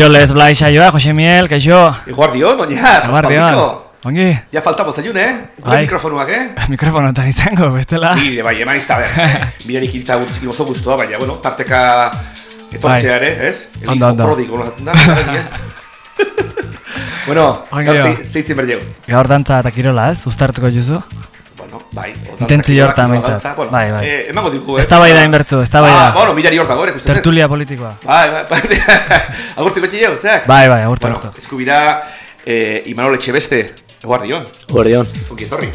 Kirolez Blai saioa, Jose Miel, kaixo. Iguardion, oña, Eguardion. Ongi, Ja faltamos zaiun, eh? Gure Bai. mikrofonuak, eh? mikrofonotan izango, bestela. Bide, bai, eman izta, ber. Bidenik inta gutzik gozo guztua, baina, bueno, tarteka etortzea ere, ez? Bai. Ondo, ondo. pródigo, no da, eh? Bueno, gaur jo. zei- zeitzen berdegu. Gaur dantza eta kirola ez, uztartuko juzu. Bueno, bai. Intentzio hortan behintzat. Bueno, Bai, bai. Eh, emango digu, eh? Eztabaida inbertzu, eztabaida. Ah, bueno, mirari hor dago, ere, ikusten. Tertulia politikoa. Bai, bai, bai. Agurtiko txileu, zeak? Bai, bai, agurtu, Bueno, agurtu. eskubira, eh, Imanol Etxebeste, eguardion. Guardion. Ongi etorri.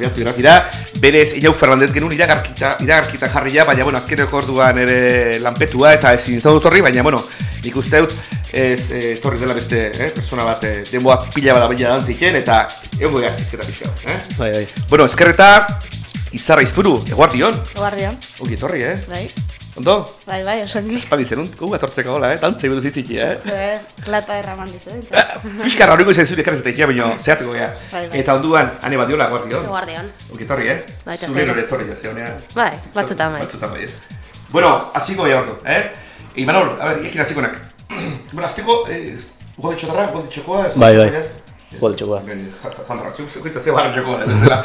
Oiaztu gara, dira, berez Ilau Fernandez genuen iragarkita, iragarkita jarria, baina, bueno, azkeneko orduan ere lanpetua eta ezin izan dut horri, baina, bueno, nik uste dut ez eh, etorri dela beste eh, persona bat eh, denboa pila bada baina dantziken eta egon goia izketa pixka, eh? Bai, bai. Bueno, eskerreta, izarra izpuru, eguardion, Guardian, ongi etorri, eh? bai, Ondo? bai, bai, osongi. Espaldi zenun, gu atortzeko gola, eh? Tantzei buruz itziki, eh? Eh, Plata erraman ditu, eh? Piskarra horrengo izan zure ekarrezetek, baina zehateko gea. Bai, bai. Eta onduan, ane badiola, guardion. Guardian. Ongi etorri, eh? Bai, eta Zure zure. etorri honean. Bai, batzutan bai. Batzutan bai, ez. Bueno, hasiko gai ordu, eh? Imanol, a ber, iekin hasiko nak. bueno, azteko, eh, ugo ditxotarra, ugo ditxokoa, ez? Bai, bai. ez? Ben, jandra, zuk zukuitza zeu harra jokoa, da, bestela.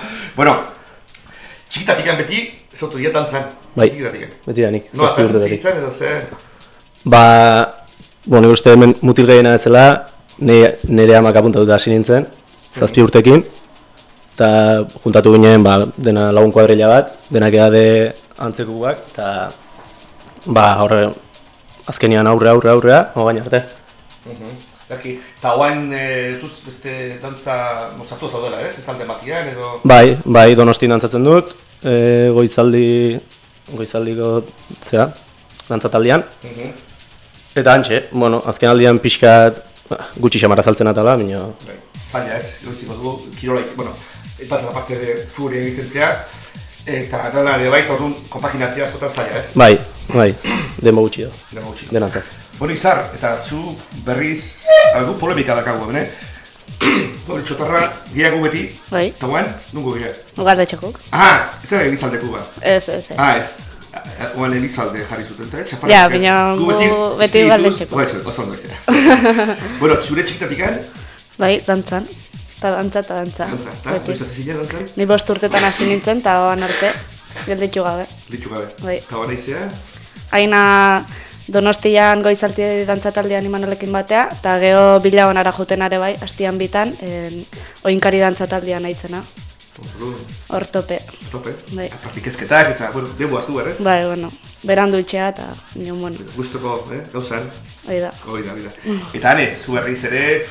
Bueno, txikitatikan beti, zautu dira dantzan. Bai. Beti da nik, No, zazpi urte zitzan edo ze... Ba, bueno, uste hemen mutil gehiena ez zela, nire, nire amak apuntatuta hasi nintzen, zazpi urtekin. Eta juntatu ginen, ba, dena lagun kuadrilla bat, denak edade antzekuak, eta ba, horre, azkenian aurre, aurre, aurrea, no baina arte. Daki, eta guain, e, zuz beste dantza mozatu zaudela, ez? Ez alde matian edo... Bai, bai, donostin dantzatzen dut, e, goizaldi, goizaldiko, zera, dantzataldian. Mhm. Eta antxe, bueno, azken aldian pixkat gutxi xamara saltzen atala, baina Bai, zaila ez, gauziko dugu, kirolaik, bueno, eta zela parte de furia egitzen zea, eta dela ere bai, orduan kompaginatzea askotan zaila ez, bai, bai, denbo gutxi da, dena gutxi. denantzat. Bueno, Izar, eta zu berriz, algu polemika dakagu, bene? Bueno, txotarra, gehiago beti, Bai, eta guan, nungo gehiago? ugalde txokuk. Ah, ez da Elizaldeku ba. Ez, ez, ez. Ah, ez. Oan Elizalde jarri zuten, eta txaparrak. Ja, baina gu beti espirituz- Ugaldetxeko. Bueno, oso ondo izan. bueno, zure txikitatikan, Bai, dantzan. Ta dantza, ta dantza. dantza, eta, Beti. noiz hasi zinen dantzan? Ni bost urtetan hasi nintzen, eta oan arte, gelditxu gabe. Litxu gabe. Bai. Eta izea, Aina Donostian goizalti dantzataldean imanolekin batea, eta geho bila honara juten are bai, hastian bitan, en, oinkari dantzataldean naitzena. Hor tope. tope. Bai. Eta Praktikezketak eta, bueno, debo hartu berrez. Bai, bueno, berandu itxea eta nion bueno, Gustoko, eh, gauzan. hori da. Hoi da, hoi da. Eta hane, zu berriz ere,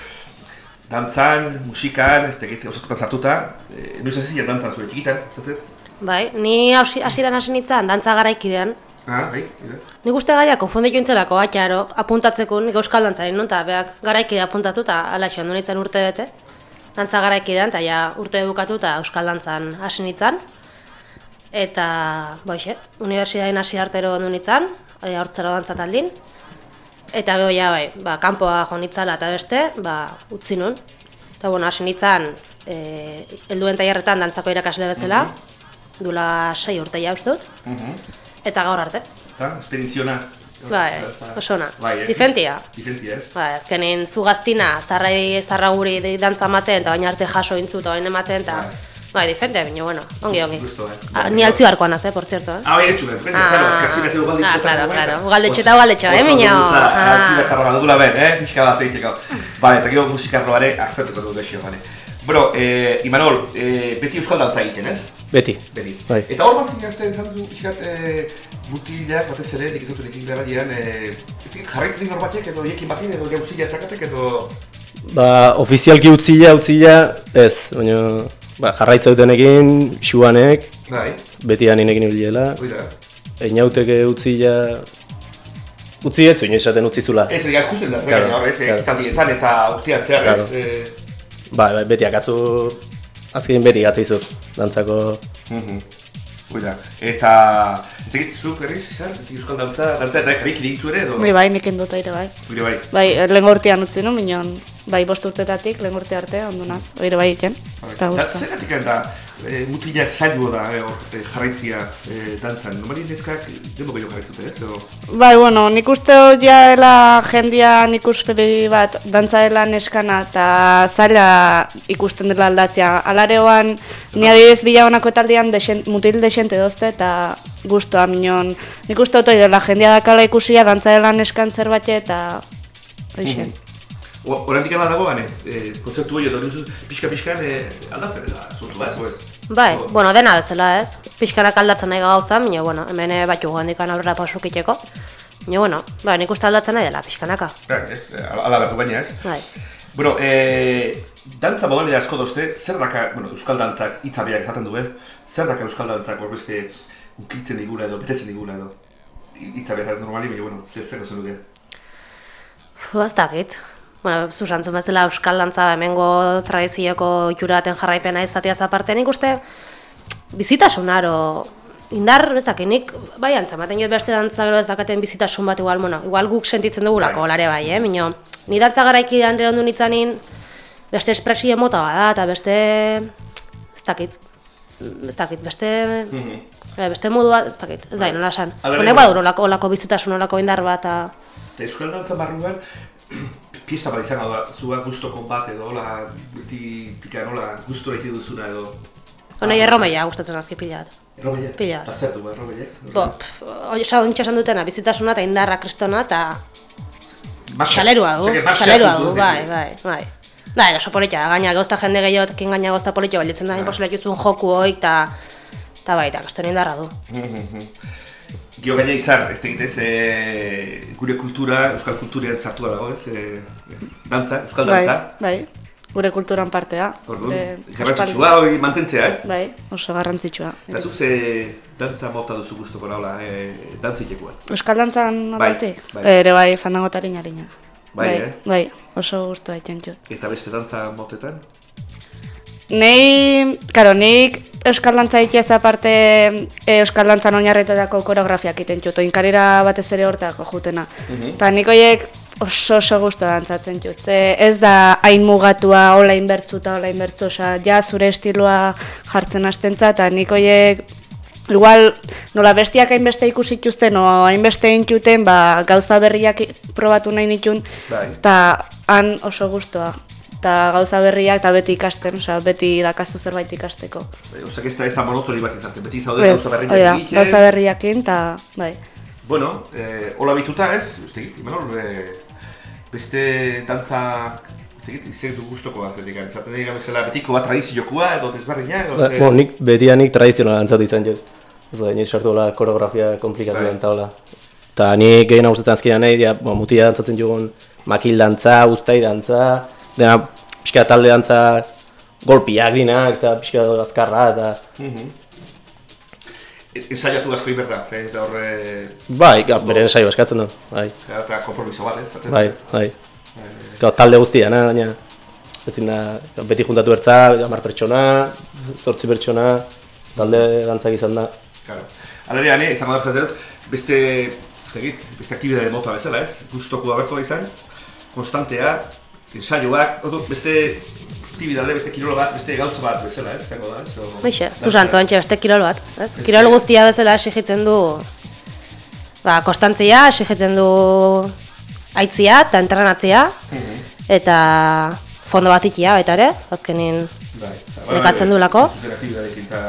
dantzan, musikan, ez tegite osakotan zartuta, e, noiz hasi zinen dantzan zure txikitan, zatzet? Bai, ni hasi- hasieran hasi nintzen dantza garaikidean. Ah, bai, bai. Nik uste gaia konfunditu intzelako, atxaro, apuntatzeko nik euskal dantzaren nun, eta beak garaikide apuntatu eta ala xean nintzen urte bete. Dantza garaikidean, eta ja urte bukatu eta euskal dantzan hasi nintzen. Eta, boixe, unibertsitatean hasi artero du nintzen, e, hortzero dantza taldin. Eta gero ja, bai, ba, kanpoa jo nitzala eta beste, ba, utzi nun. Eta, bueno, hasi nintzen, e, helduen tailerretan dantzako irakasle bezala, dula sei urte ja uste dut, eta gaur arte. Eta, esperientziona. Bai, oso ona. Bai, eh? Diferentia. Diferentia, ez? Bai, azkenin zu gaztina, zarrai, zarra guri dantza ematen, eta baina arte jaso intzu, eta baina ematen, eta... Bai, diferente, baina, bueno, ongi, ongi. Gusto, eh? Ah, ni altzi barkoan az, eh, por cierto, eh? Ah, bai, ez du, ez du, claro, ez hasi bezen ugalditxo ah, claro, claro, ugaldetxeta, ugaldetxeta, eh, miño? Ah, Ah. zibertarra badugula ber, eh, pixka bat zeitzeko. Bale, eta gero musikarroare azertuko dugu desio, bale. Bueno, eh, Imanol, eh, beti euskal dantza egiten, ez? Beti. Beri. Bai. Eta hor bazin azte esan du, pixkat, e, mutilak batez ere, nik ez dut nekin gara dian, e, ez dakit jarraitzen din hor batek, edo jekin batin, edo jautzila zakatek, edo... Ba, ofizialki utzila, utzila, ez, baina ba, jarraitza dutenekin, xuanek, Bai, beti aninekin ibilela, einauteke utzila, utzi ez, inoiz esaten utzizula. Ez, egia ikusten da, zer Claro, ez, claro. eta urtean zehar, ez, Claro. e, ba, beti akazu, azkenin beti gatzizut, dantzako. Hoi da. Eta, ez dakit zuk berriz, izan, euskal dantza, dantza eta ekarik irintzu ere, edo? Ni bai, nik indut ere bai. Gure bai. Bai, lehen urtean utzi nu, minon, bai, bost urtetatik, lehen urte arte, ondo naz, oire bai iken. Eta Eta gustu. zergatik da, e, mutilak zailua da, e, hor, e, jarraitzia e, dantzan. Normali neskak, demo gehiago jarraitzute, ez, edo? Bai, bueno, nik uste hor jaela jendia nik uspegi bat dantza dela neskana eta zaila ikusten dela aldatzea. Alareoan, ni adibidez bila honako etaldian desen, mutil desente dozte eta guztua minon. Nik uste hori dela jendia dakala ikusia dantza dela neskan zerbait eta... Hoxe. O- Oraindik ala dago, bane, e, konzeptu hori, eta hori zut, pixka-pixkan e, aldatzen da, zuntu ba, ez, ez? Bai, O- bueno, dena bezala ez. Pixkanak aldatzen nahi gauza, baina, bueno, hemen eh, bat jugu handikan aurrera pausukiteko. Baina, bueno, bai, nik uste aldatzen nahi dela, pixkanaka. Bai, ez, ala du baina, ez? Bai. Bueno, e, dantza modalidad asko dozte, zer daka, bueno, euskal dantzak hitza biak esaten du, ez? Zer daka euskal dantzak hor beste ukitzen digula edo, betetzen digula edo? Hitza biak esaten normali, baina, bueno, zer zer zen duke. Fu, ez dakit. Bueno, zusantzun bezala euskal dantza hemengo tradizioko juraten jarraipena izatea aparte nik uste bizitasun aro indar ezakinik bai antzamaten jot beste dantza gero ezakaten bizitasun bat igual, bueno, igual guk sentitzen dugulako Bai. lare bai, eh? Mino, ni dantza garaikian ere ondu nitzanin beste espresio mota bada eta beste ez dakit ez dakit, beste eh, beste modu bat, ez dakit, ez da, nola esan. Honek badu olako, olako bizitasun, olako indar bat. Eta euskal dantza barruan, pieza bat izango da, zua gustoko bat edo, hola, beti tika nola, gustura eki duzuna edo. Honei erromeia gustatzen azki pila bat. Errobeie? Pila. Eta zer du, errobeie? Bo, ontsa dutena, bizitasuna eta indarra kristona eta xalerua du, xalerua du, bai, eh? bai, bai. Da, oso politia, gaina gozta jende gehiotekin gaina gozta politia galditzen da, imposible ikizun joku hoi, eta eta bai, eta kristona indarra du. Gio gaina izar, ez tegitez, e, gure kultura, euskal kulturean sartu dago, ez? E, dantza, euskal Bai, dantza. bai, gure kulturan partea. Orduan, Eh, garrantzitsua hori mantentzea, ez? Bai, oso garrantzitsua. Eta zu ze dantza mota duzu guztoko naula, e, dantzitekoa. Euskal dantzan Bai, aldetik? bai. Ere bai, fandangotaren harina. Bai, eh? Bai, oso gustu egiten jut. Eta beste dantza motetan? Nei, karo, nik Euskal Dantza ikiaz aparte e, Euskal Dantzan oinarritetako koreografiak egiten jut, oinkarira batez ere hortako jutena. Eta nik horiek oso oso gustu dantzatzen jut, ze ez da hain mugatua, hola inbertzu eta hola inbertzu, osea, ja zure estiloa jartzen hastentza, eta nik horiek Igual, nola bestiak hainbeste ikusi ituzten, o hainbeste intuten, ba, gauza berriak probatu nahi nitun, Bai. eta han oso gustoa. Eta gauza berriak, eta beti ikasten, osea, beti dakazu zerbait ikasteko. Osak ez da, ez da monotoni bat izaten, beti zaude gauza berriak egiten. gauza berriakin, eta, bai. Bueno, eh, hola bituta ez, ez tegit, Imanol, eh, beste dantza, ez tegit, izek du guztoko bat, zetik, izaten dira bezala betiko bat tradiziokoa edo desberdina, edo Ba, ze... bueno, nik betianik tradizionala antzatu izan jut. Ez da, inoiz sartu hola koreografia komplikatu Bai. den hola. Eta nik gehien gustatzen azkenean nahi, ja, bueno, mutia dantzatzen jugun makil dantza, uztai dantza, dena pixka talde dantza golpiak dinak, eta pixka azkarra, eta... E- Ensaiatu asko iberda, eta horre... Bai, ga, bere ensaio eskatzen du, bai, Eta kompromiso bat, ez? zaten? bai, bai. Gau, talde guztia, na, baina ezin da, beti juntatu bertza, hamar pertsona, zortzi pertsona, talde dantzak izan da. Claro. Alere, ane, izango da zaten, beste, zegit, beste aktibidade mota bezala, ez? Gustoko aberko izan, konstantea, ensaioak, oto, beste aktibidade, beste kirola bat, beste gauza bat bezala, ez? Zango da, ez? O- Hoxe, Susantzo antxe beste kirol bat, ez? Kirol guztia bezala exigitzen du ba, konstantzia, exigitzen du aitzia eta entrenatzea eta fondo bat ikia baita ere, azkenin Bai, Nekatzen duelako. Zuten aktibidadekin, eta...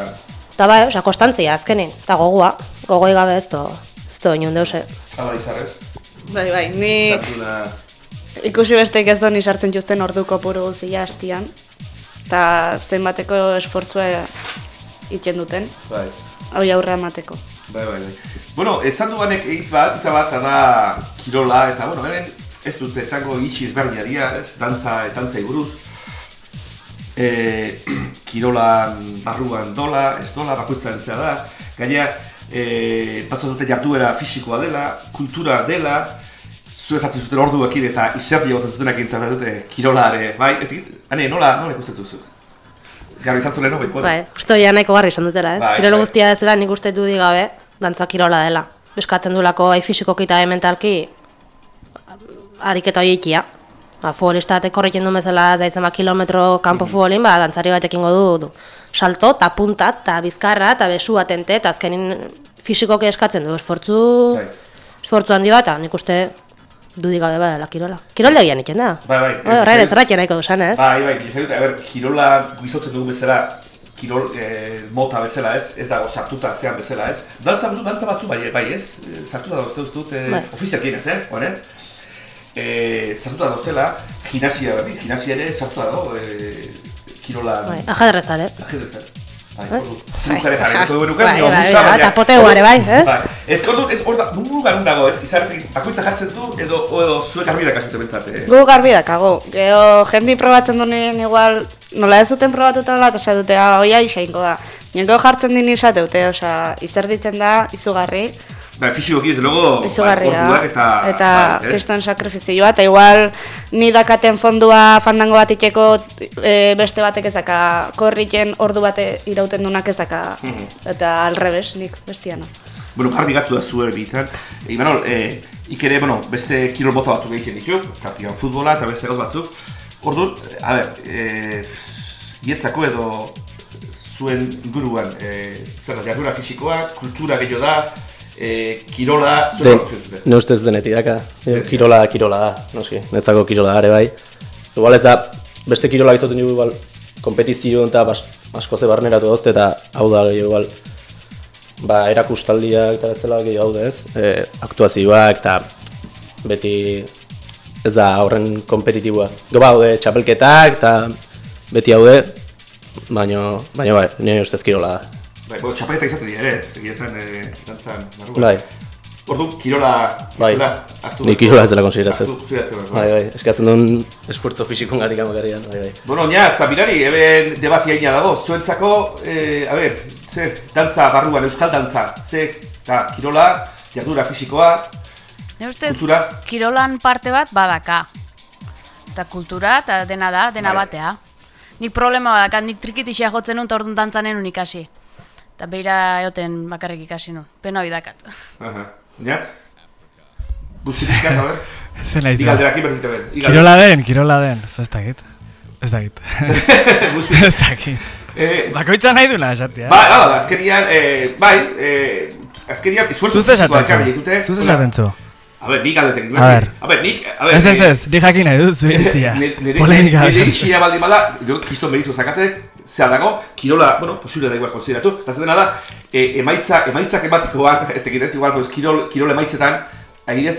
eta bai, osea, konstantzia azkenin, eta gogoa, gogoi gabe ez do, ez do inun deuse. Hala izarrez, Bai, bai, ni zartuna... ikusi besteik ez doni sartzen juzten orduko puru guzia hastian. Eta zenbateko esfortzua iten duten, Bai. hoi aurre emateko. Bai, bai, bai. Bueno, esan duanek hitz bat, bat, da kirola, eta, bueno, hemen ez dute esango itxi ezberdiaria, ez, dantza, dantzai buruz. E, kirolan barruan dola, ez dola, bakoitza entzea da. Gainera, e, batzuk dute jarduera fisikoa dela, kultura dela, zu ezatzen zuten orduekin eta izerdi goten zutenak eta dute kirolare, bai? Dikit, hane, nola, nola ikusten duzu? Garbi izan zuen? Bai. Bai, uste hori nahiko garri esan dutela, ez? Bai, Kirolo bai. guztia ez dela nik uste du gabe, dantza kirola dela. Beskatzen duelako bai fisikoki eta bai mentalki ariketa hori ikia. Ba, futbolista batek korriken du bezala, zaitzen ba kilometro kanpo futbolin, ba, dantzari bat ekingo du, du salto, eta punta, eta bizkarra, eta besu atente, eta azkenin fisikoki eskatzen du, esfortzu, Bai. esfortzu handi bat, nik uste dudik gabe badela kirola. Kiroldegian iken da. Bai, bai. Bai, Horrein ez erratien nahiko dusan, ez? Bai, bai, bai, dut, a ber, kirola guizotzen dugu bezala, kirol eh, mota bezala ez, ez dago sartuta zean bezala ez. Dantza batzu, dantza batzu bai, bai ez, Eh, sartuta dauzte uste dut, eh, Bai. ofizialkin ez, eh, honen. Eh, sartuta dauztela, gimnasia, bai, gimnasia ere sartuta dago, eh, kirola... Bai, ajedrezale. Ajedrezan. Bai, Ordu. Trukare jarriko dugu nuke, Bai, bai, musa, bai, baina- eta poteu ere, bai, ez? Bai, ez ordu, ez hor da, mundu garun dago, ez, izarretzen, bakoitza jartzen du, edo, edo zuek arbirak azute bentsat, eh? Gu garbi dakago, geho jendi probatzen duen igual, nola ez duten probatuta dela, eta esan dute, ah, oia isainko da. Niko jartzen din izate dute, osea, izerditzen da, izugarri, Bai, fisikoki ez luego, izugarri da. orduak eta... eta ez? kriston sakrifizioa, eta igual ni dakaten fondua fandango bat itxeko e, beste batek ezaka, korriken ordu bate irauten dunak ezaka, Mhm. eta alrebes, nik bestiana. Bueno, garbi gatu da zuen bitan. E, Imanol, e, ik ere, bueno, beste kirol mota batzuk egiten ditu, tartigan futbola eta beste gauz batzuk. Orduan, a ber, e, ietzako edo zuen inguruan, e, zer da, jardura fisikoa, kultura gehiago da, e, kirola, Den, batzuk zuten. ne ustez denetik daka. Kirola, kirola da, noski. Netzako kirola da ere bai. Igual ez da, beste kirola izaten dugu igual, kompetizio eta asko ze barneratu dozte eta hau da igual, ba, erakustaldiak eta bezala gehiago daude ez. E, aktuazioak eta beti ez da horren kompetitiboa. Gero daude txapelketak eta beti haude, baina, baina bai, nire ustez kirola da. Bai, bueno, txapeleta izaten dira ere, egia esan, e, dantzan, barruan. Bai. Orduan, kirola Bai. bezala hartu Ni beharko- kirola ez dela konsideratzen. Hartu konsideratzen. beharko. Bai, bai, eskatzen duen esfuerzo fisiko gatik amakarrian, bai, bai. Bueno, ja, ez da birari, eben debati haina dago, zuentzako, eh, a ber, zer, dantza barruan, euskal dantza, ze, eta kirola, jardura fisikoa, Ne ustez, Kultura. kirolan parte bat badaka. Eta kultura, eta dena da, dena Bai. batea. Nik problema badakat, nik trikitixea jotzen nun, eta orduan dantzanen nun ikasi. Eta beira eoten bakarrik ikasi nun. Pena hori dakat. aha, niatz? Bustifikat, a ber, Zer nahi zen? igalderak iberzite ben, Kirola den, kirola den. Ez dakit. Ez dakit. Ez dakit. eh, Bakoitza nahi duna esatia. Bai, hala da, azkenian, eh, bai, eh, azkenian, esfuerzo Zuz fisikoa esaten zu. ditute. Zuz hola. esaten zu. A ber, nik galdetek. A ber. A ber, nik, a ber, Ez ez eh, ez, di jakin nahi dut zuen nire- Polemika nire bat. iritzia baldin bada, jo, kiston meritu zakatek, zea dago, kirola, bueno, posible da igual konsideratu, eta zetena da, e, emaitza, emaitzak ematikoan, ez dakit ez, igual, pues, kirol, kirol emaitzetan, agirez,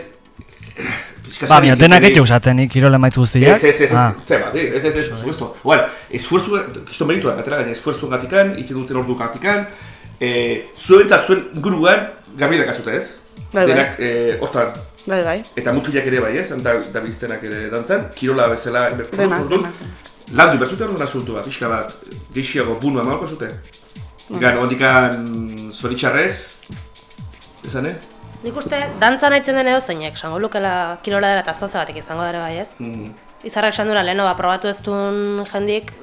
Ba, zer mi denak etxe usaten, nik kirola emaitz guztiak. Ez, ez, ez, Ah. ez, zeba, ez, ez, ez, supuesto. Bueno, esfuerzu, kiston meritu da, gatera gaina, esfuerzu gatikan, iten duten ordu gatikan, e, zuentzat zuen inguruan, garbi dakazute ez? Bai, bai. Denak, e, hortan, Bai, bai. eta mutilak ere bai ez, da, da biztenak ere dantzan, kirola bezala, orduan. Landu behar zuten horren asuntu bat, pixka bat, gehiago bunu emalko zuten. Gan, ondikan zoritxarrez, esan, eh? Nik uste, dantza nahitzen den edo zeinek, esango lukela kirola dela eta zoza batek izango dara bai ez. Mm. Izarrak esan dura leheno, ba, probatu ez duen jendik,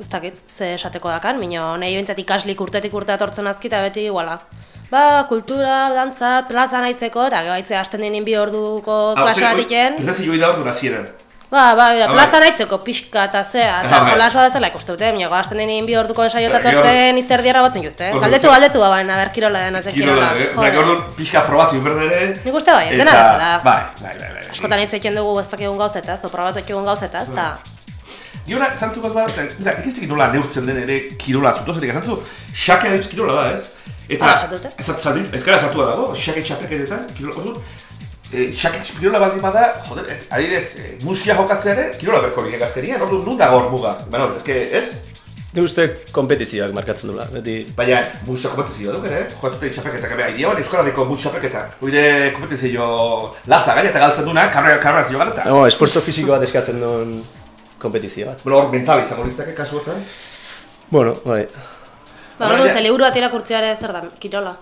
ez dakit, ze esateko dakan, mino nahi bintzat ikaslik urtetik urte atortzen azki eta beti iguala. Ba, kultura, dantza, plaza nahitzeko, eta gero hasten dinin bi orduko klase bat iken. Pensasi joi da ordu nazieran. Ba, ba, da, Ah, plaza bai. nahaitzeko pixka eta zea, eta Ah, bai. jolasoa dezala ikuste dute, mino hasten dinin bi orduko ensaio eta Bai, gero- tortzen izterdiarra batzen juzte. Ordu Galdetu, galdetu, ba, baina, ber, kirola dena, ze kirola. Kirola, eh? Da, orduan pixka probatu berdere. Nik uste bai, dena bezala. Bai, bai, bai, bai. Askotan hitz egiten dugu ez dakigun gauzetaz, o probatu ekigun gauzetaz, eta Giora, zantzu bat bat, nik ez nola neurtzen den ere kirola zutu, zetik, zantzu, xakea dituz kirola da, ez? Eta, ez zati, ez gara zartua dago, xake txapelketetan, kirola, orduan, e, xake kirola baldin bada, joder, ez, adibidez, e, musia jokatzea ere, kirola berko liek azkenian, orduan, nun dago hor muga? Bueno, ez que, ez? Ni uste kompetizioak markatzen dula, beti... Baina, musa kompetizioa duk ere, joatute txapelketak ebe, idea ban Euskal Herriko musa txapelketa. Oire kompetizio latza gaina eta galtzen duna, karrera karrera zio galeta. No, esfortzo fisiko bat eskatzen duen kompetizio bat. Bueno, hor mental izango litzake, kasu hortan. Bueno, bai. Ba, orduan, ze liburu bat irakurtzea ere zer da, kirola.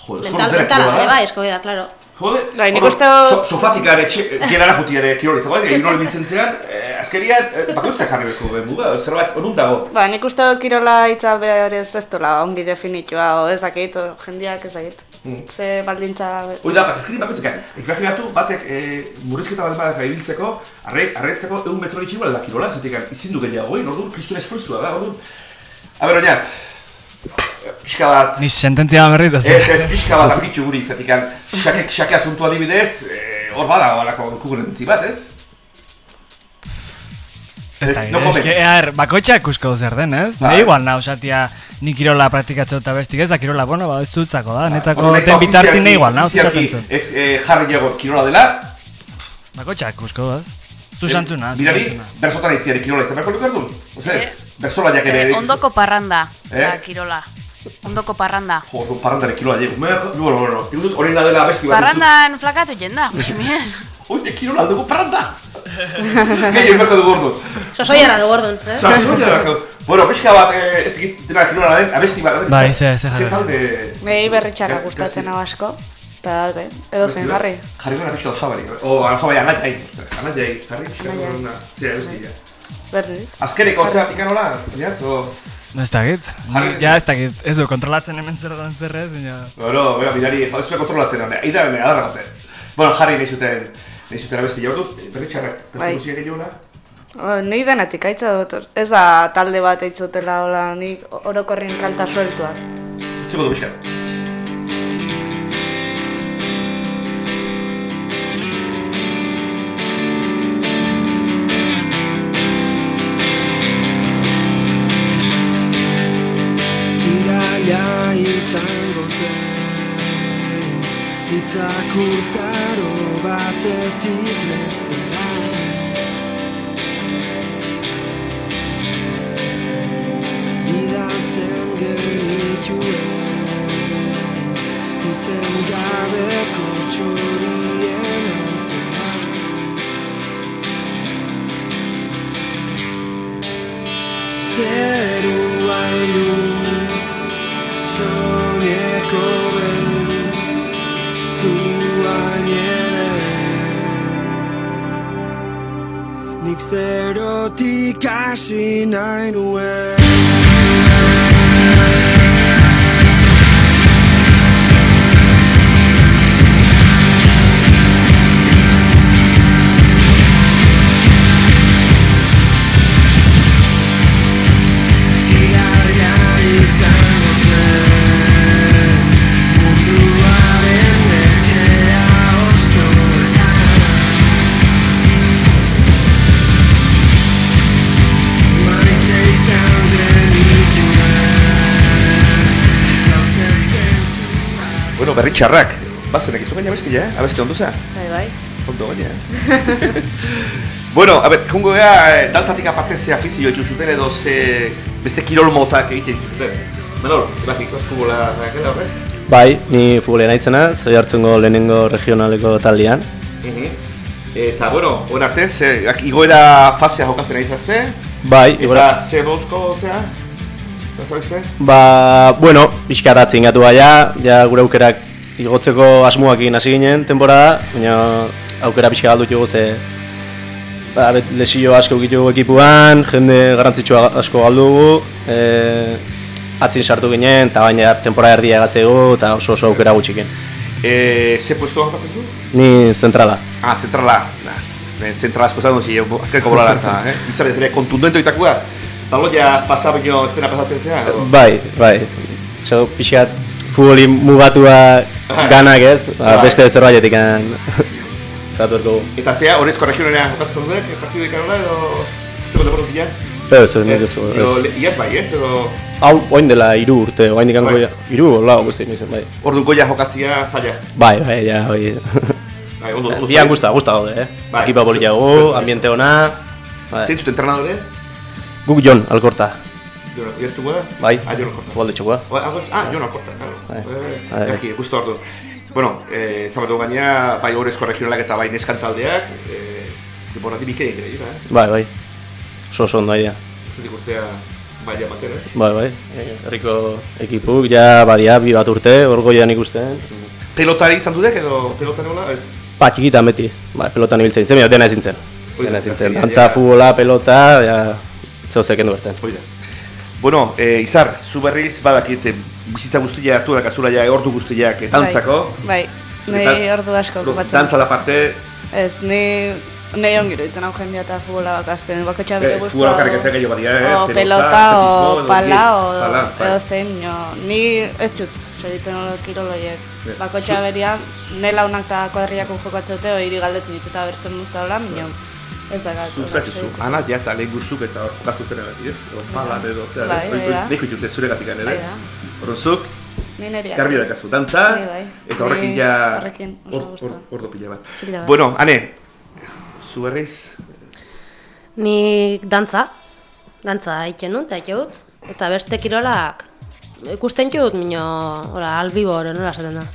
Jode, Mental, mentala, ere bai, esko da, klaro. Jode, Bai, nik hor, uste- so, sofatik ere, gelara juti ere kirol izango, egin hori biltzen zean, eh, azkerian, eh, bakoitzak jarri beko ben muga, zerbait, onun dago. Ba, nik uste dut kirola itzal behar ez ez dola ongi definitua, o ez dakit, o jendeak ez dakit. Mm. Ze baldintza... Hori da, azkeri bakoitzak, imaginatu batek eh, murrizketa bat badak ibiltzeko, arre, arretzeko egun metro ditxik da kirola, zetik izin du gehiago, egin, orduan, kristun esfuerzua da, orduan. A ber, oinaz, pixka bat, Ni sententzia berri da Ez, ez, pixka bat apitxu guri izatik, xake, xake asuntu adibidez, eh, hor bada alako konkurrentzi bat, ez? Ez no ez komen. que, er, bakoitzak ikusko zer den, ez? Bai. Ne igual na, osatia, ni kirola praktikatzeo eta bestik ez da kirola, bueno, ba, ez zutzako da, netzako ez da den bitartin ne igual, na. Ez eh, jarri jago kirola dela, Bakoitzak ikusko, ez? Zu santzuna, zu Mirari, santzuna. bersotan itziari kirola izan beharko luker du? Ose, Eh, bersola jak ere... Eh, ondoko parranda, Eh? da, kirola. Ondoko parranda. Jo, orduan parrandare kirola jego. Bueno, bueno, bueno, nik dut dela besti bat. Parrandan flakatu jenda, Miguel. Oite, kirola aldugu parranda! Gehi, enbeko dugu ordu. Sosoiara dugu orduan, eh? Zazoia dako. Bueno, pixka bat, eh, ez dakit dena kirola den, abesti bat. abesti Bai, bat. ze- ze Ze jarri. talde... Behi berri txarra Ga- gustatzen gazte- hau asko. Eta, eh, edo zen jarri. Jarri gana pixka osabari. O, alfa bai, anat jai. Anat jai, jarri pixka. Zera, abesti ja. Berri. Azkeneko, zera, pikanola, oinatz, o... Ez dakit, Ni- ja ez dakit, ez du, kontrolatzen hemen zer dan zer ez, baina... Bueno, bueno, mirari, ez kontrolatzen hone, aida bene, adarra gazen. Bueno, jarri nahi zuten, nahi zuten abesti jordu, berri txarrak, eta zer musika gehiaguna? O, Ni denetik aitza dut, ez da talde bat eitzutela, hola, nik orokorrin kanta sueltuak. Zuko du pixka. Izango zen. Itzak urtaro batetik bestera. Bidaltzen genituen Izen gabeko txorien zerotik hasi nahi nuen Bueno, berri txarrak, bazenek izu gaina bestia, eh? Abeste ondo za? Bai, bai. Ondo gaina, eh? bueno, a ber, jungo gea, eh, dantzatik aparte ze afizio ditu zuten edo ze beste kirol motak egiten dituzten. Menor, bakiko futbola gela horrez? Bai, ni futbolean naitzena, zoi hartzungo lehenengo regionaleko taldean. Mhm. Eta, bueno, hon arte, ze, igoera fasea jokatzen ari zazte, Bai, eta igora, ze bozko, zera? Ba, bueno, pixka bat zingatu gaia, ja gure aukerak igotzeko asmoak egin hasi ginen temporada, baina aukera pixka galdu dugu ze ba, lesio asko egitu ekipuan, jende garrantzitsua asko galdu dugu, e, atzin sartu ginen, eta baina temporada erdia egatzegu, eta oso oso aukera gutxikin. E, ze puesto jokatzen zu? Ni zentrala. Ah, zentrala. Zentrala asko zango zi, azkeneko bolala eta, eh? Ere kontundente oitakua. Baloia pasa baino ez dena pasatzen edo? Bai, bai. So, pixkat futboli mugatua ganak ez, ba, Bai. beste zerbaitetik an... Zatu erko. Eta zea, horrezko regionean jokatzen zaudek, partidu ikarola edo... Zego deportia? Pero ez, ez, Ez, ez, edo, ez. le- iaz bai, ez? Edo... Hau, oin dela iru urte, oain dikan Bai. goia. Iru, hola, guzti nizen, bai. Ordu goia jokatzia zaila. Bai, bai, ja, oi. Bai, ondo, ondo Dian gusta, gusta gaude, eh? Bai. Ekipa politia gu, ambiente ona. Bai. Zeintzut entrenadore? Guk Jon, alkorta. Jono, ¿y esto guada? Bai, Ah, Jono Corta. Ugalde txokoa. Ah, ah, Jono Corta, claro. Gaki, gustu ordu. Bueno, eh, zabatu gaina, bai horrezko regionalak eta bai neskan taldeak, eh, denboraldi bike egin ere, eh? Bai, bai. Oso oso ondo aia. Zutik urtea bai amater, eh? Bai, bai. Eh, Herriko ekipuk, ja badia bi bat urte, hor goian ikusten. Pelotari izan dudek edo pelota nola? Ez, Ba, txikitan beti. Bai, pelotan ibiltzen zen, dena ezin zen. Dena ezin zen. ja. futbola, pelota, ja, zeu kendu bertzen. hoi da. Bueno, eh, Izar, zu berriz badakit eh, bizitza guztiak hartu dakazula ja ordu guztiak eh, dantzako. Bai, nahi dan- ordu asko okupatzen. Dantza da parte, Ez, ni nahi ongiro itzen hau jendea eta futbola bakazken, bakotxa bere eh, guztua. futbola bakarrik ez gehiago badia, eh? O pelota, o pala, ki- o bai. edo zein, jo. Ni ez dut, segitzen hori kiroloiek. Eh, Bakotxa zu- beria, ne launak eta kuadriak jokatzen dute, hori galdetzen ditu eta bertzen muzta hola, minio. Ez da gatu. Zuzak izu, ana ja eta lehen guzuk eta hor jokatzuten eratik, ez? O palan edo, zera, Bai, ez? bai. Nahiko ditute zure gatik ere, Bai, ez? Horren zuk, garbi dakazu, dantza, Bai, bai. eta horrekin ja... horrekin oso Ordo pila bat. Pila bat. Bueno, ane, zu berriz, Ni dantza, dantza egiten dut, eta dut, eta beste kirolak ikusten dut, mino, ora, albibor, nola esaten da.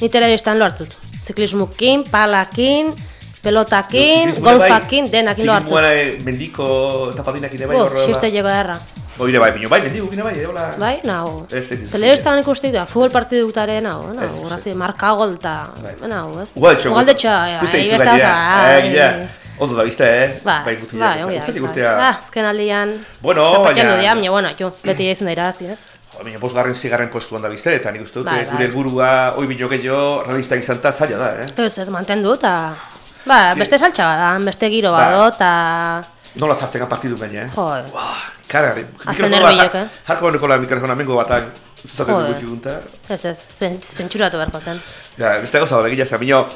Ni telebistan lo hartzut. Ziklismukin, palakin, pelotakin, bai, golfakin, denakin lo hartzut. Ziklismoa ere mendiko tapadinakin ere bai Bu, horrela. xiste llego erra. Oire bai, pino bai, mendiko bai, hola. Bai, nago. Ez, ez, ez. Telebistan ikusten da, futbol partidu gutare nago, Ez, nago, ez. grazi, marka gol eta, Bai. nago, ez? Ugaltxo. Bai, dizu beste gainera. hauza, Eh, gila. Ondo da, bizte, eh? Bai, mutilak bai, eta ongi da. urtetik bai. urtea. Ah, azken aldian, Bueno, baina- dira, baina, bueno, jo, beti ezin da irabazi, ez? Jo, baina bosgarren zigarren postuan da bizte, eta nik uste dut, Bai, eh, gure bai. helburua oi bino gehiago, realista izan ta zaila da, eh? Ez, ez, mantendu, eta... Ba, beste saltxa bada, beste giro Bai. bado, eta... Nola zartzen partidu gaina, eh? Jo, Kara, Azten nerviok, eh? Jarko honeko la mikrofona mengo batak zaten Joder. dugu gunta. ez ez, zen- zentsuratu beharko zen. Ja, beste gauza bat, egia zen, bineo,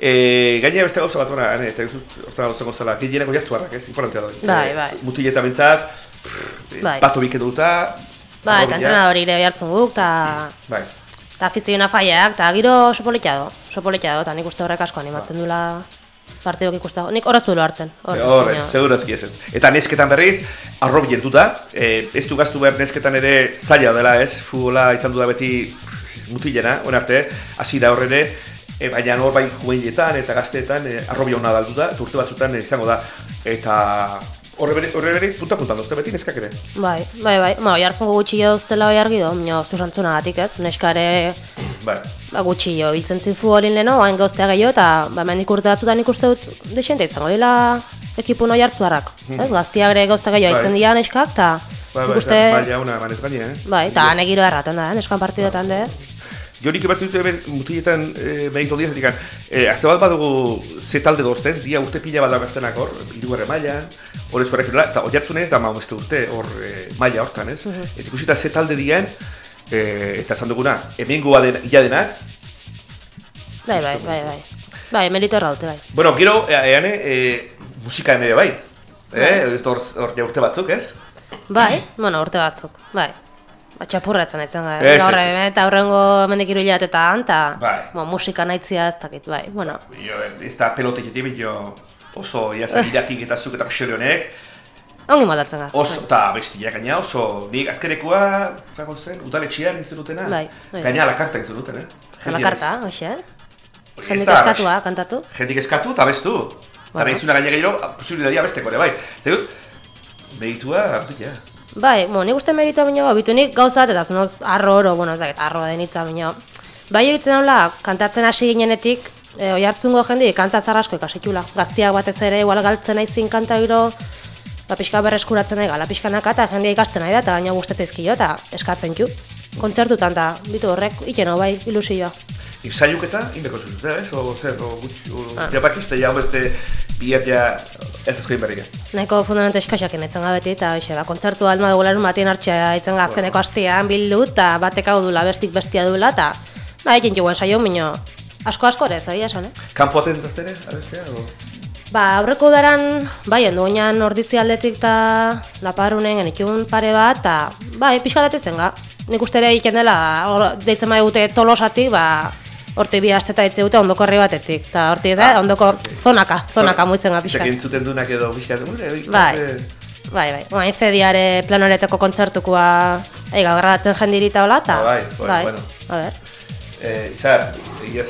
e, gaina beste gauza bat ona, ane, eta hortan gauza gozala, gehieneko jaztu harrak, ez, importantea da. Bai, Eh, bai. Mutileta bentsat, Bai. bato bik eduta, Ba, eta entrenadori ere jartzen guk, eta... Bai. Eta afiziona faiak, eta giro oso politia do, do, eta nik uste horrek asko animatzen duela partidok ikusta. Nik horraz duela hartzen. hor, segurazki ezen. Eta nesketan berriz, arrobi jentuta, e, ez du gaztu behar nesketan ere zaila dela, ez? Futbola izan du da beti mutilena, hon arte, hasi da horrene, e, baina hor bai jueinetan eta gazteetan e, arrobi hona daldu da, eta urte batzutan izango da. Eta horre bere, punta puntan dozte beti neskak ere. Bai, bai, bai, bueno, jartzen gutxi jo hoi argi do, minio, zuzentzuna gatik ez, neskare Bai. ba, gutxi jo, hiltzen zin futbolin leheno, hain gauztea gehiago, eta ba, hemendik urte batzutan ikuste dut desente izango dela ekipu noi hartzuarrak, ez, gaztiak ere gauztea gehiago Bai. dira neskak, eta Bai, bai, ikuste, eta bai jauna emanez gaine, eh? bai, eta ane giro erraten da, eh, neskan partidotan de, Jorik ebat dut hemen mutiletan e, merito diaz, dikan, e, azte bat badugu ze talde dozten, dia urte pila bat dagoaztenak hor, irugarre mailan, hor ez horrek eta oiartzunez da maumeste urte hor e, maila hortan, ez? Eta ikusita ze talde dian, e, eta esan duguna, hemengoa den, ia denak, bai, bai, bai, bai, bai, merito erraute, bai. bueno, gero, eane, e, musika ere bai, eh? Ez hor, hor ja urte batzuk, ez? Bai, bueno, urte batzuk, bai. Ba, txapurretzen aitzen gara. Ez, ez. eta horrengo mendik iruilat eta anta, Bai. bueno, musika naitzia ez dakit, bai, bueno. Jo, ez da pelotek eti jo, oso, iazan iratik eta zuk eta kaxori honek, Ongi moldatzen gara. Oso, eta bestia gaina oso, nik azkerekoa, zago zen, udaletxean entzun dutena. Bai, bai. Gaina alakarta entzun duten, eh? Bai. La karta, hoxe, eh? Jendik eskatua, kantatu. Jendik eskatu eta bestu. Eta Bueno. nahi zuna gaina gero, posibilitatea besteko ere, bai. Zer dut, meritua, hartu ja. Bai, bueno, nik uste meritua baino, bitu nik gauzat, eta zunoz arro oro, bueno, ez dakit, arroa denitza baino. Bai iruditzen daula, kantatzen hasi ginenetik, e, oi hartzungo jendi, kantatzar asko ikasetxula. Gaztiak batez ere, igual galtzen naizin kanta gero, ba, pixka berreskuratzen nahi gala pixkanaka, eta jendea ikasten nahi da, eta gaina gustatzezkio, eta eskatzen ju. Kontzertutan, eta bitu horrek, ikeno, bai, ilusioa. Insaiuketa, indeko zuzut, ez? O zer, o gutxi, o Ah. beste, bihar ja, ez asko inberrik. Nahiko fundamentu eskaxak enetzen gabeti, eta hoxe, ba, kontzertu alma dugu larun batien hartxea itzen azkeneko astean bildu, eta batek hau dula, bestik bestia dula, eta ba, egin joan saio, mino, asko asko ere, zaila esan, eh? Kanpo aten zaztere, abestea, o? Ba, aurreko udaran, bai, endu oinan ordizi aldetik eta laparunen genitxun pare bat, eta bai, pixka datetzen ga. Nik uste ere egiten dela, deitzen bai dute tolosatik, ba, horti bi asteta ditze dute ondoko herri batetik, eta horti da, ondoko zonaka, zonaka muitzen ga pixka. Pixak entzuten dunak edo, mure, Bai. Bai, bai. Oain zediare planoreteko kontzertukoa eiga, grabatzen jendirita hola, eta... Ah, bai, bai, bueno. A ber. Eh, izar, egia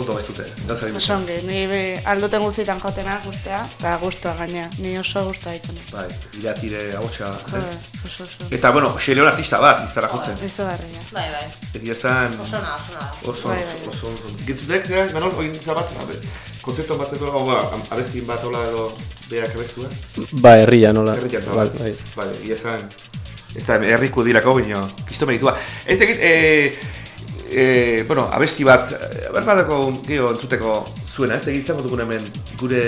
ondo bestute, gauza Oso dimezu. ongi, ni be, alduten guztietan jotena guztea, eta guztua gaina, ni oso guztua ditzen. Bai, iratire agotxa. Eh. oso, oso. Eta, bueno, xeleon artista bat, izara jotzen. Izugarria. Bai, bai. Egia esan, Oso na, oso na. oso, Bai, oso, bai. oso, oso. Gintzutek, zera, Manol, zera bat, abe, konzertu bat edo, hau, abestin bat hola edo berak abestu, eh? Ba, herria nola. Herrian da, Bai, bai. bai. Bai, egia esan, ez da herriko dirako, baina, kisto meritua. Ez tekit, e, e, bueno, abesti bat, eh, bat badako geho entzuteko zuena, ez tekit izango dugun hemen gure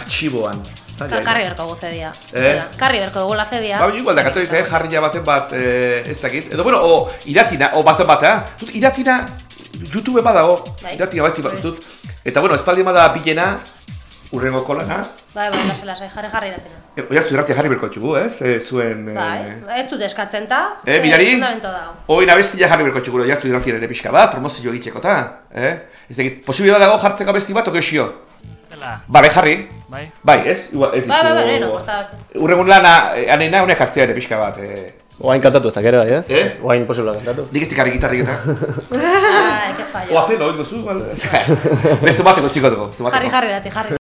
artxiboan. Ka karri berko gu zedia. Eh? Karri berko dugu la zedia. Ba, igual da, katolik, eh, jarria baten bat, eh, ez dakit. Edo, bueno, o, iratina, o baten bat, eh? Iratina, YouTube badago, Bai. iratina bat, ez dut. Eta, bueno, espaldi bada bilena, urrengo kolana, Bai, bai, lasai, lasai, jarri jarri iratena. e, oiartzu irratia jarri berko txugu, ez? E, zuen... eh, Bai, ez dut eskatzen ta. Eh, mirari? Fundamento dago. Oin abestia jarri berko txugu, oiartzu irratien ere pixka bat, promozio egiteko ta, eh? Ez dakit, posibilidad dago jartzeko abesti bat, oke? Dela, Ba, bai, jarri. bai. Bai, ez? Igual, ez Bai, bai, bai, dizu- no, porta ez. Urrengun lana, eh, anena, honek hartzea ere pixka bat, eh? Oain kantatu ezak ere, bai, ez? Eh? Oain posible kantatu. Nik ez dikari gitarrik eta. Ai, que fallo. Oapen, oin duzu, bale? Beste bateko txiko dugu. Jarri jarri jarri.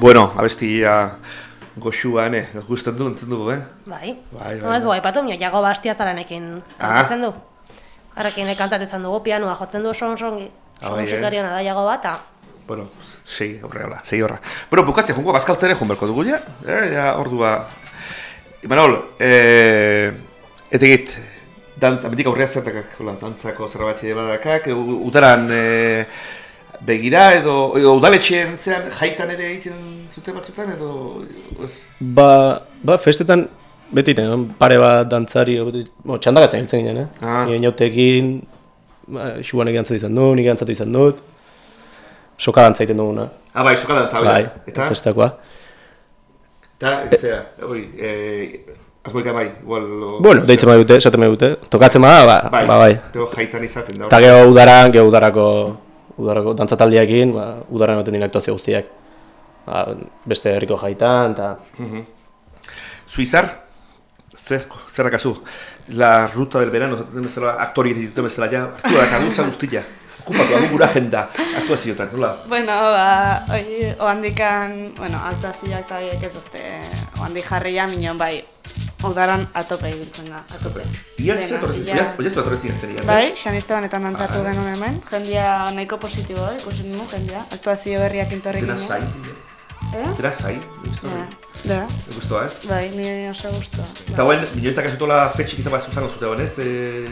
Bueno, abestia goxua, ne, gusten du, entzun dugu, eh? Bai. Bai, bai, ez bai. du, aipatu mio, jago bastia zaranekin kantatzen du. Harrekin kantatu izan dugu, pianoa jotzen du oso ongi. Ah, Oso bai, eh? musikariana da jago bat, Bueno, sei horre, hola, sei horra. Bueno, bukatzea jungo bazkaltzere jun berko dugu, ja? Eh, ja, ordua... Imanol, eh, eta egit, dantza, mendik aurrea zertakak, hola, dantzako zerbatxe badakak, utaran, eh, begira edo, edo udaletxeen zean jaitan ere egiten zuten batzutan edo ez? Ba, ba festetan beti ten, pare bat dantzari, beti, bo, txandakatzen hiltzen ginen, eh? Ah. Nire inautekin, ba, xuan egantzatu izan du, nik egantzatu izan dut, soka dantza egiten duguna. Ah, bai, soka dantza, Bai, Eta? festakoa. Eta, zera, oi, eh, azboika bai, igual... o- Bueno, deitzen bai dute, esaten bai dute, tokatzen bada, ba, Bai, ba, bai. Pero jaitan izaten da. Eta gero udaran, gero udarako, udarako dantzataldiakin, ba, udaran noten dien aktuazio guztiak. Ba, beste herriko jaitan, eta... Suizar, zer, zer akazu, la ruta del verano, zaten bezala, aktori dituten bezala, ja, hartu da, kaguza guztia. Okupatu, agu gura agenda, aktuazioetan, nola? Bueno, ba, oi, oandikan, bueno, aktuazioak eta horiek ez dute, oandik jarria minon bai, udaran atope ibiltzen da, atope. Ia Dena, ez zer, ia, Bai, San Estebanetan dantzatu Ah, genuen hemen, jendia nahiko positibo, eh, ikusi nuen jendea, aktuazio berriak intorri Dena ginen. zain, Eh? dena zain, Ja, da, Me guztua, eh? bai, ni oso guztua. Eta guen, milioetak ez dutola fetxik izan bat zuzango zute honez, e,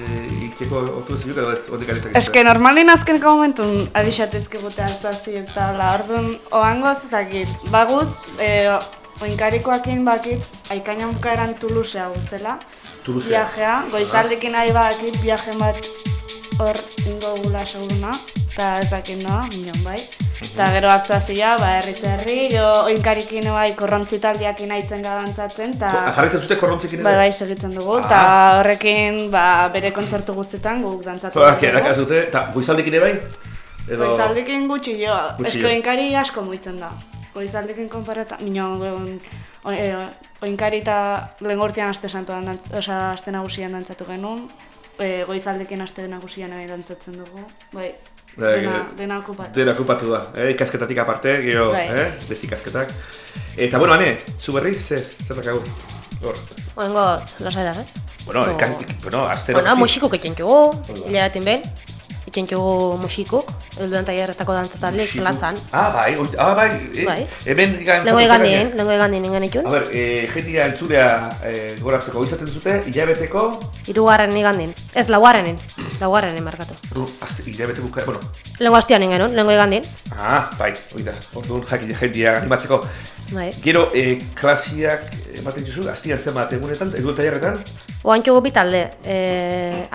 ikeko otu ez edo ez ondik aretak Eske normalin azkeneko momentun abixatezke bote aktuazio eta la orduan oangoz ezakit. Baguz, eh, oinkarikoakin bakit, aikaina bukaeran Toulousea guztela. Toulousea. Viajea, goizaldekin nahi bakit, viaje bat hor ingo gula seguruna. Eta ez dakit no, minon bai. Eta gero aktuazioa, ba, herri, jo oinkarikin bai korrontzitaldiakin aitzen gadantzatzen, eta... Jarritzen zute korrontzikin Bai, bai, segitzen dugu, eta Ah. horrekin ba, bere kontzertu guztietan guk dantzatu Ba, dute, eta goizaldekin ere bai? Edo... Goizaldekin gutxi jo, Gutxi esko jo. inkari asko muitzen da. Goizaldekin konparata, mino, egon, o, e, oinkari eta lehen gortian aste santuan, oza, aste nagusian dantzatu genuen, e, goizaldekin aste nagusian ere dantzatzen dugu, bai, Bai, dena, eh, dena okupatu. Dena okupatu da, eh? ikasketatik aparte, gero, Bai. eh? bez ikasketak. Eta, bueno, ane, zu berriz, zer, zer dakagu? Hor. Oengoz, lasairaz, eh? Bueno, Esto- ikan, ik, bueno, astero Bueno, guzti. musikuk dugu, hilabetin behin. Egiten dugu musikuk, helduen tailerretako dantzataldik plazan. Ah, bai, oit, ah, bai, eh? Bai. Hemen ikan Lengo egandien, lengo egandien ingen itun. A ber, eh, jendia entzulea eh, goratzeko izaten zute, hilabeteko, Hirugarren igandien. Ez, laugarrenen. Laugarrenen markatu. ru, azte, hilabete buka, bueno, Lengo astian ingen, lengo egandien. ah, bai, oida, orduan jakin jendia animatzeko. Bai. Gero, eh, klasiak ematen dituzu, astian zenbat egunetan, egun tailerretan? Oantxugu bi talde, e,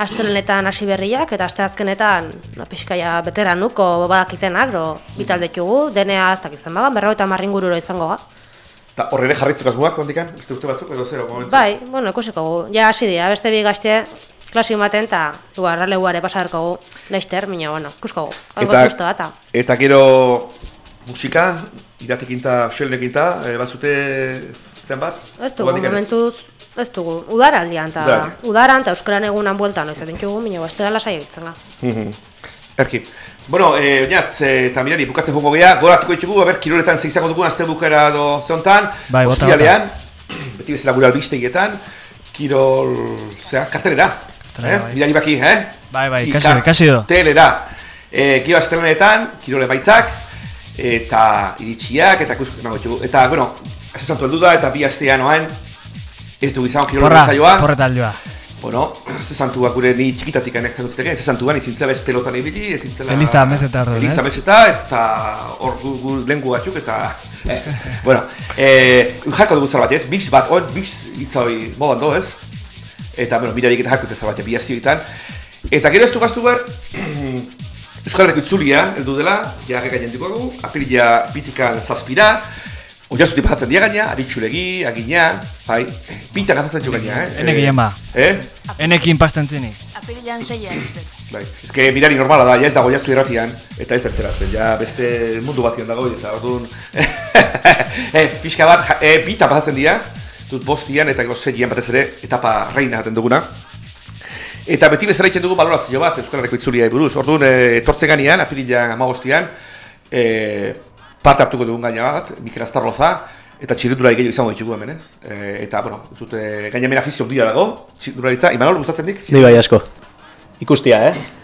astelenetan hasi berriak eta asteazkenetan no, pixkaia beteranuko badakitenak, ro, bi talde txugu, denea ez dakitzen bagan, berro eta marringururo izango ga. Eta horre ere jarritzeko asmoak, ondikan, beste urte batzuk, edo zero, momentu? Bai, bueno, ikusiko gu, ja hasi dira, beste bi gazte klasi maten eta lugar leguare pasarko gu, leizter, mina, bueno, ikusko gu, ongo Eta- justo eta. Eta gero musika, iratekin eta xelnekin eta, e, batzute zenbat? Ez dugu, momentuz, ez dugu, udaraldian, eta Udaran. eta euskaran egunan bueltan, ez egin txugu, mina, bestera lasai egitzen ga. Mhm. Erki. Bueno, eh, oinatz, eh, eta mirari, bukatzen joko geha, goratuko ditugu, aber, kiroletan zeizango dugun azte bukera edo zeontan, Bai, bota, ostiralean, beti bezala gure albistegietan, kirol, zera, Kartelera, eh? bai. Mirari baki, eh? Bai, bai, Ki- ikasi do, do. Kartelera, eh, kiro astelenetan, kirole baitzak, eta iritsiak, eta ikusko nago ditugu. Eta, bueno, ez santu heldu da, eta bi astean oain, ez du izango kirole Porra, saioa. porretaldioa. Bueno, ze santua gure ni txikitatik anek zagutzeteke, ez santuan izintzela ez pelotan ibili, ezintzela... Eliza meseta orduan, Eliza ez? meseta, eta hor gu, gu lengu batzuk, eta... Eh, bueno, eh, jarko dugu zer bat ez, mix bat, oin mix hitza hori modan do ez? Eta, bueno, mirarik eta jarko zer bat, bi astioetan. Eta gero ez du gaztu behar, Euskal Herriko itzulia, heldu dela, ja gainen dugu, apirila bitikan zazpira, Oiazuti pasatzen dia gaina, aritxulegi, agina, bai, pintan gazatzen jo gaina, eh? Enek gehien ba. Eh? Enekin pastentzinik. Apirilan seian. Bai. Ezke mirari normala da, ja ez dago jaztu irratian, eta ez da enteratzen, ja beste mundu batian dago, eta orduan... ez, pixka bat, e, bita pasatzen dira, dut bostian eta gero seian batez ere, etapa reina jaten duguna. Eta beti bezala egiten dugu balorazio bat Euskal Herriko itzulia buruz. Orduan, e, etortze ganean, apirila amagostian, e, parte hartuko dugun gaina bat, Mikel Astarloza, eta txirrindura gehiago izango ditugu hemen, ez? E, eta, bueno, dut, e, gaina hemen afizio handia dago, txirrindularitza. Imanol, gustatzen dik? Ni bai asko. Ikustia, eh?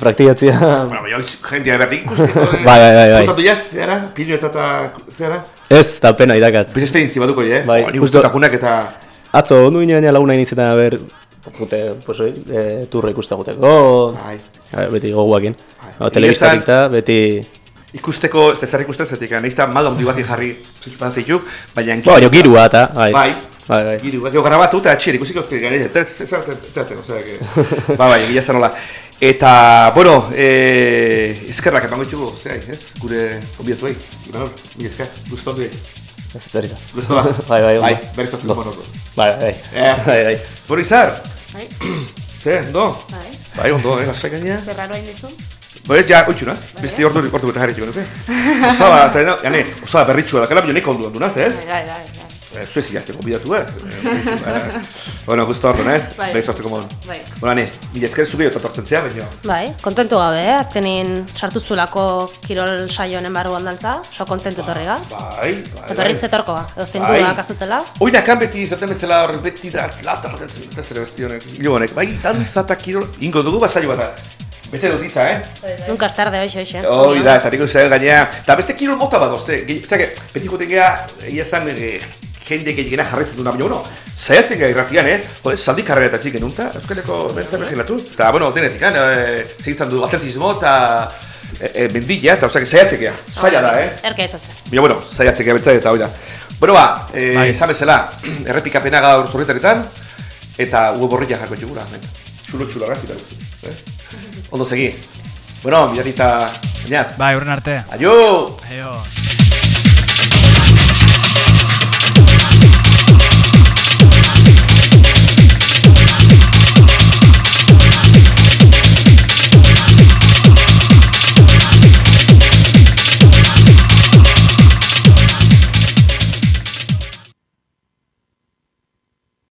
Praktikatzia... Bueno, hoiz jendia berdik ikusteko. eh? Bai, bai, bai, bai. Gustatu jaz, zera? Eta eta, zera? Ez, da pena idakat. Bez esperientzi baduko, eh? Bai, Ni justo- eta... Atzo, ondu ginen laguna inizetan, a ber, jute, pues, e, turra ikusta guteko, Bai. beti goguakin. Bai. Bai. Telebistatik eta beti ikusteko, ez da zer ikusten zetik, nahiz eta maldo handi bati jarri bat ditu, baina... Ba, baina girua eta, bai. Bai, Bai, bai. Giru, bat, grabatu eta atxier, ikusiko gare, ez ez ez ez ez osea, que... Ba, bai, egia zen hola. Eta, bueno, eh, eskerrak emango ditugu, zera, ez, gure konbidatu egin. Imanol, mi esker, guztu ondo Ez zer izan. Guztu ba? Bai, bai. Bai, berriz hartu Ondo. dugu. Bai, bai. Eh. Bai, bai. Bueno, Izar, Bai, ze, ondo? bai. Bai, ondo, eh, lasai gaina. Zerraro hain dizu? Bai, ja, oitxu naz, beste ordu, ordu bete jarri txiko nuke. Osaba, zera, jane, osaba berritxua, lakala, bilo neko ondu ondu naz, ez? Bai, bai, bai. Eh, Suezia, este konbidatu, eh? Eh, Bueno, gustu ordu, nez? Bai. Bai, sortzeko modun. Bai. Bueno, ne, mila esker zuge eta tortzen zea, baina... Bai, kontentu gabe, eh? azkenin sartu zulako kirol saio honen barruan dantza, so kontentu etorri ga. Bai, bai, Eta berriz zetorko ga, edo zein Bai. dudak azutela. Oinakan beti izaten bezala hor beti da lata lata ez ere besti honek. Hilo honek, bai, dantza eta kirol, ingo dugu basaio bat. Bete dut itza, eh? Nunca es tarde, hoxe, hoxe. Hoi da, eta niko zer gainea. Eta beste kirol mota bat dozte. Zake, beti joten geha, egia zan, jende gehiagena jarretzen duna, baina, bueno, saiatzen geha irratian, eh? Jode, zaldi karrera eta txiken nunta, Euskaleko berta bergelatu. Eta, bueno, denetik, eh? Segizan du atletismo eta e, e, mendilla, eta osake, saiatzen geha. Zaila da, eh? Erke ez azte. Baina, bueno, saiatzen geha betzai eta hoi da. Bueno, ba, eh, Bai. esan bezala, errepikapena gaur zurritaretan, eta hugo borrilla jarko txugura, men. Txulo txulo grafita. Eh? Ondo segi. Bueno, bidatita, bainat. Bai, urren arte. Aio! Aio.